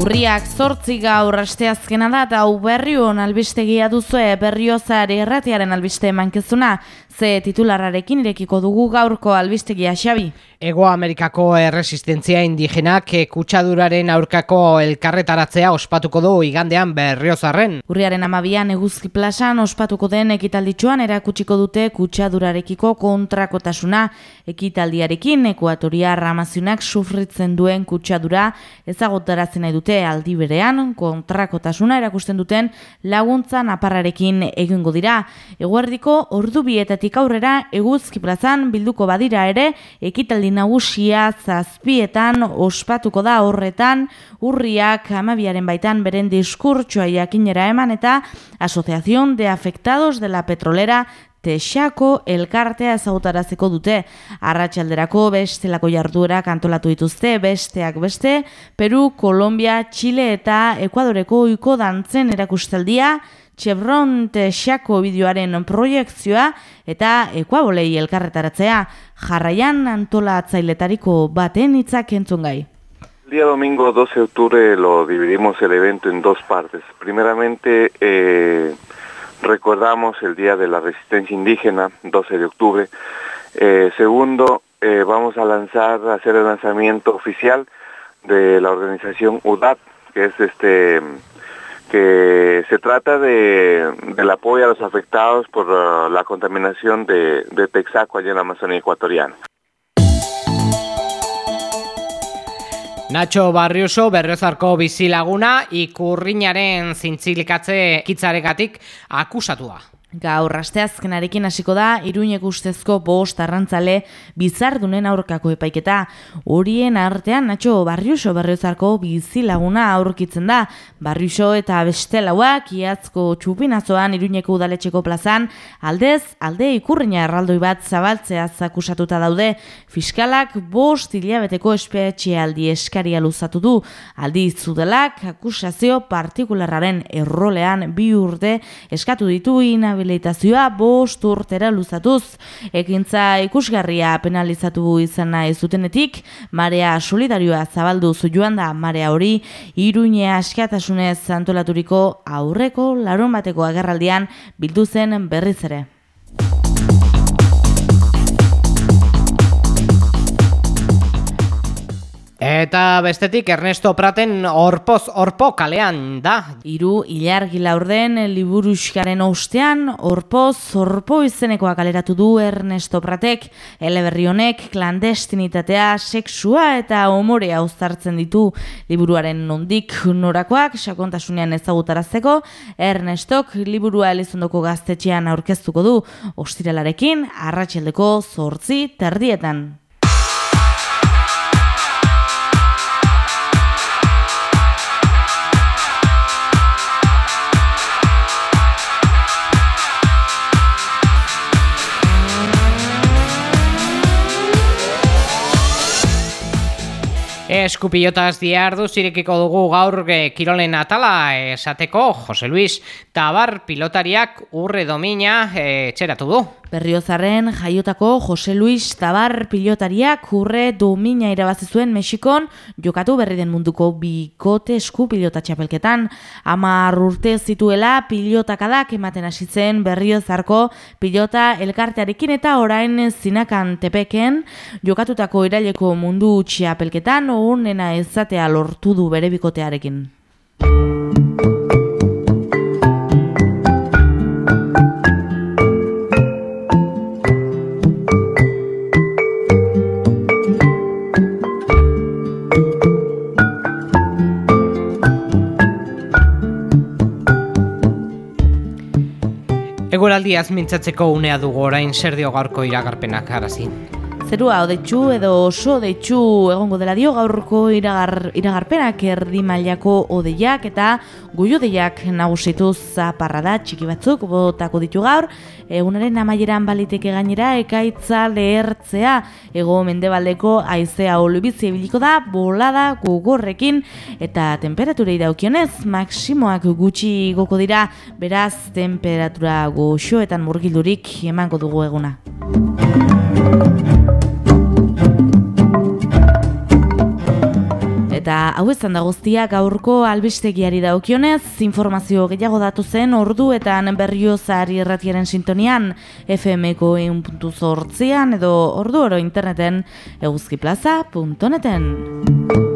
Urriak zortzi gaur asteazkena da eta hau berrion albistegia duzue berriozare erratiaren albiste mankezuna, ze titularrarekin irekiko dugu gaurko albistegia xabi. Ego Amerikako erresistentzia indigenak kutsaduraren aurkako elkarretaratzea ospatuko du igandean berriozarren. Urriaren amabian eguzki plazan ospatuko den ekitalditxuan erakutsiko dute kutsadurarekiko kontrakotasuna ekitaldiarekin ekuatoria ramazionak sufritzen duen kutsadura ezagotarazen nahi dute aldi berean kontrakotasuna erakusten duten laguntzan aparrarekin egingo dira. Eguerdiko ordu bietatik aurrera eguzki plazan bilduko badira ere ekitaldi nagusia zazpietan ospatuko da horretan urriak amabiaren baitan beren diskurtsoa jakinera eman eta Asociación de Afectados de la Petrolera Texako elkartea ezagutaraziko dute. Arratxalderako bestelako jarduera kantolatu dituzte, besteak beste, Peru, Kolombia, Chile eta Ekuadoreko iko dantzen erakustaldia, Chevron Texako bideoaren proiektzioa eta ekuabolei elkarretaratzea jarraian antola atzailetariko baten hitzak entzun gai. El día domingo 12 de octubre lo dividimos el evento en dos partes. Primeramente eh, recordamos el Día de la Resistencia Indígena, 12 de octubre. Eh, segundo, eh, vamos a lanzar, a hacer el lanzamiento oficial de la organización UDAT, que es este que se trata de, del apoyo a los afectados por uh, la contaminación de, de Texaco allá en la Amazonía ecuatoriana. Nacho Barrioso berriozarko bizilaguna ikurriñaren zintzilikatze kitzaregatik akusatua. Gaur asteazkenarekin hasiko da Iruñek ustezko bost arrantzale bizardunen aurkako epaiketa. Horien artean Natxo Barriuso Berriozarko bizilaguna aurkitzen da. Barriuso eta beste lauak iazko txupinazoan Iruñeko udaletxeko plazan aldez alde ikurriña erraldoi bat zabaltzea zakusatuta daude. Fiskalak bost hilabeteko aldi eskaria luzatu du. Aldi zudelak akusazio partikularraren errolean bi urde eskatu ditu inabe rehabilitazioa bost urtera luzatuz. Ekintza ikusgarria penalizatu izana zutenetik, marea solidarioa zabaldu joan da marea hori, iruñe askatasunez antolaturiko aurreko larun bateko agerraldian bildu zen berriz ere. Eta bestetik Ernesto Praten orpoz orpo kalean da. Hiru ilargi laurden liburuskaren ostean orpoz orpo izenekoa kaleratu du Ernesto Pratek. Eleberri honek klandestinitatea, sexua eta umorea uztartzen ditu liburuaren nondik norakoak sakontasunean ezagutarazteko Ernestok liburua elizondoko gaztetxean aurkeztuko du ostiralarekin arratseldeko zortzi terdietan. Eskupiotas diardu zirekiko dugu gaur e, kirolen atala esateko Jose Luis Tabar pilotariak urre domina e, txeratu du. Berriozarren jaiotako Jose Luis Tabar pilotariak urre domina irabazi zuen Mexikon jokatu berri den munduko bikote esku pilota txapelketan. Amar urte zituela pilotakadak ematen hasitzen Berriozarko pilota elkartearekin eta orain zinakan tepeken jokatutako iraileko mundu txapelketan onena ezatea lortu du bere bikotearekin. Eguraldiaz mintzatzeko unea dugu orain zer dio gaurko iragarpenak arazi. Zerua odetxu edo oso odetxu egongo dela dio gaurko iragar, iragarpenak erdi mailako odeiak eta guiodeiak nagusitu zaparra da txiki batzuk botako ditu gaur egunaren amaieran baliteke gainera ekaitza lehertzea ego mendebaldeko aizea olubizi ebiliko da bolada gugorrekin eta temperaturei daukionez maksimoak gutxi goko dira beraz temperatura goxoetan murgildurik emango dugu eguna. Eta hau ezan da guztia gaurko albistegiari daukionez, informazio gehiago datu zen ordu eta berrio zahari erratiaren sintonian FMko edo ordu oro interneten eguzkiplaza.neten.